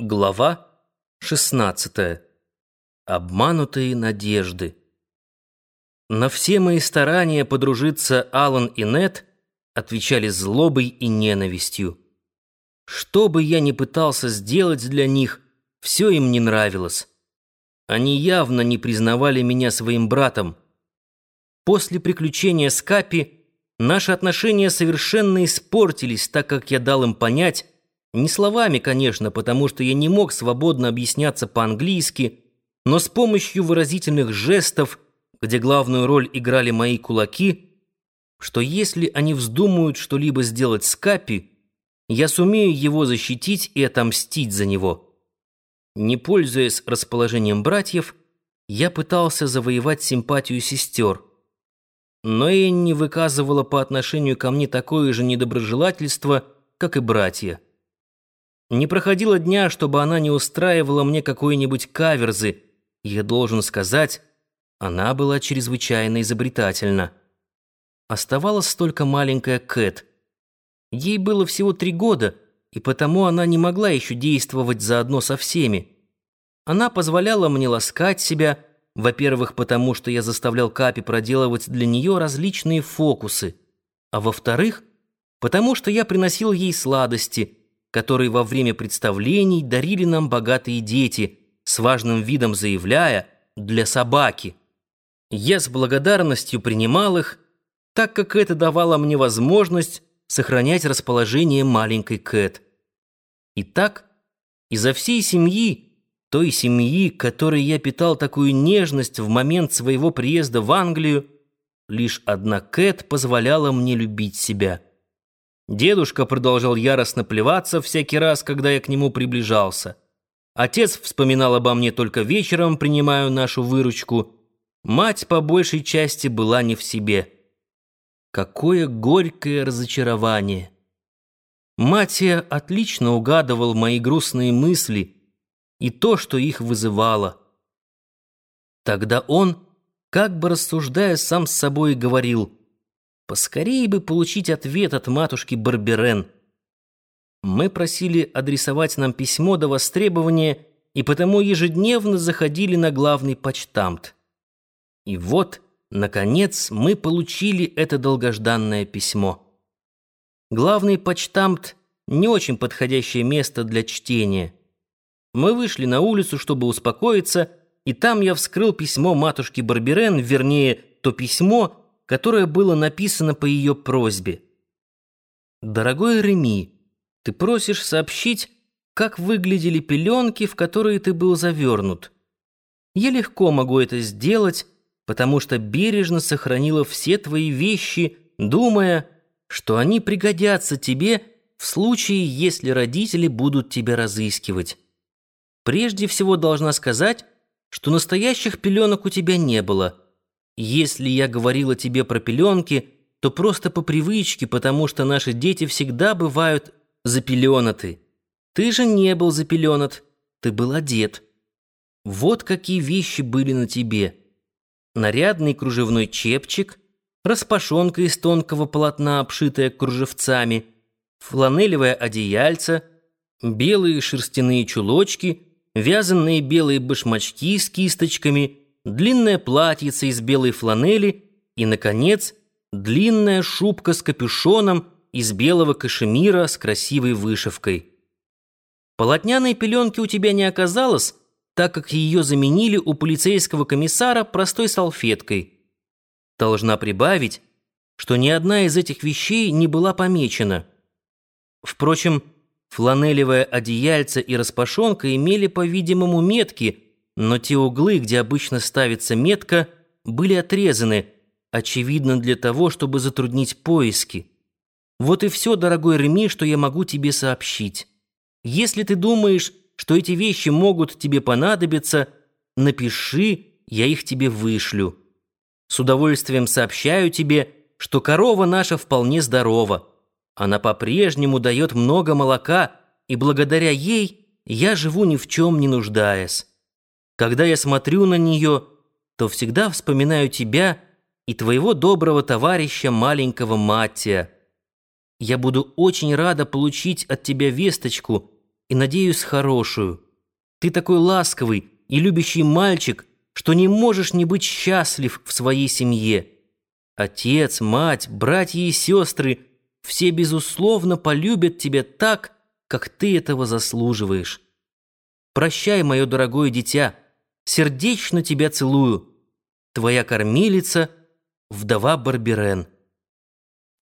Глава 16. Обманутые надежды. На все мои старания подружиться Алан и Нет отвечали злобой и ненавистью. Что бы я ни пытался сделать для них, все им не нравилось. Они явно не признавали меня своим братом. После приключения с Капи наши отношения совершенно испортились, так как я дал им понять, не словами, конечно, потому что я не мог свободно объясняться по-английски, но с помощью выразительных жестов, где главную роль играли мои кулаки, что если они вздумают что-либо сделать с Капи, я сумею его защитить и отомстить за него. Не пользуясь расположением братьев, я пытался завоевать симпатию сестер. Но Энни выказывала по отношению ко мне такое же недоброжелательство, как и братья. Не проходило дня, чтобы она не устраивала мне какой-нибудь каверзы. Я должен сказать, она была чрезвычайно изобретательна. Оставалась только маленькая Кэт. Ей было всего три года, и потому она не могла еще действовать заодно со всеми. Она позволяла мне ласкать себя, во-первых, потому что я заставлял Капи проделывать для нее различные фокусы, а во-вторых, потому что я приносил ей сладости – который во время представлений дарили нам богатые дети, с важным видом заявляя «для собаки». Я с благодарностью принимал их, так как это давало мне возможность сохранять расположение маленькой Кэт. Итак, изо всей семьи, той семьи, которой я питал такую нежность в момент своего приезда в Англию, лишь одна Кэт позволяла мне любить себя. Дедушка продолжал яростно плеваться всякий раз, когда я к нему приближался. Отец вспоминал обо мне только вечером, принимая нашу выручку. Мать по большей части была не в себе. Какое горькое разочарование! Матья отлично угадывал мои грустные мысли и то, что их вызывало. Тогда он, как бы рассуждая сам с собой, говорил — Поскорее бы получить ответ от матушки Барберен. Мы просили адресовать нам письмо до востребования и потому ежедневно заходили на главный почтамт. И вот, наконец, мы получили это долгожданное письмо. Главный почтамт — не очень подходящее место для чтения. Мы вышли на улицу, чтобы успокоиться, и там я вскрыл письмо матушки Барберен, вернее, то письмо, которое было написано по ее просьбе. «Дорогой Реми, ты просишь сообщить, как выглядели пеленки, в которые ты был завернут. Я легко могу это сделать, потому что бережно сохранила все твои вещи, думая, что они пригодятся тебе в случае, если родители будут тебя разыскивать. Прежде всего должна сказать, что настоящих пеленок у тебя не было — если я говорила тебе про пеленки, то просто по привычке, потому что наши дети всегда бывают запеленаты. Ты же не был запеленат, ты был одет. Вот какие вещи были на тебе. Нарядный кружевной чепчик, распашонка из тонкого полотна, обшитая кружевцами, фланелевое одеяльце, белые шерстяные чулочки, вязаные белые башмачки с кисточками — длинное платьице из белой фланели и, наконец, длинная шубка с капюшоном из белого кашемира с красивой вышивкой. Полотняной пеленки у тебя не оказалось, так как ее заменили у полицейского комиссара простой салфеткой. Должна прибавить, что ни одна из этих вещей не была помечена. Впрочем, фланелевое одеяльце и распашонка имели, по-видимому, метки – но те углы, где обычно ставится метка, были отрезаны, очевидно для того, чтобы затруднить поиски. Вот и все, дорогой Реми, что я могу тебе сообщить. Если ты думаешь, что эти вещи могут тебе понадобиться, напиши, я их тебе вышлю. С удовольствием сообщаю тебе, что корова наша вполне здорова. Она по-прежнему дает много молока, и благодаря ей я живу ни в чем не нуждаясь. Когда я смотрю на нее, то всегда вспоминаю тебя и твоего доброго товарища, маленького Маттия. Я буду очень рада получить от тебя весточку, и, надеюсь, хорошую. Ты такой ласковый и любящий мальчик, что не можешь не быть счастлив в своей семье. Отец, мать, братья и сестры все, безусловно, полюбят тебя так, как ты этого заслуживаешь. Прощай, мое дорогое дитя, сердечно тебя целую. Твоя кормилица, вдова Барберен.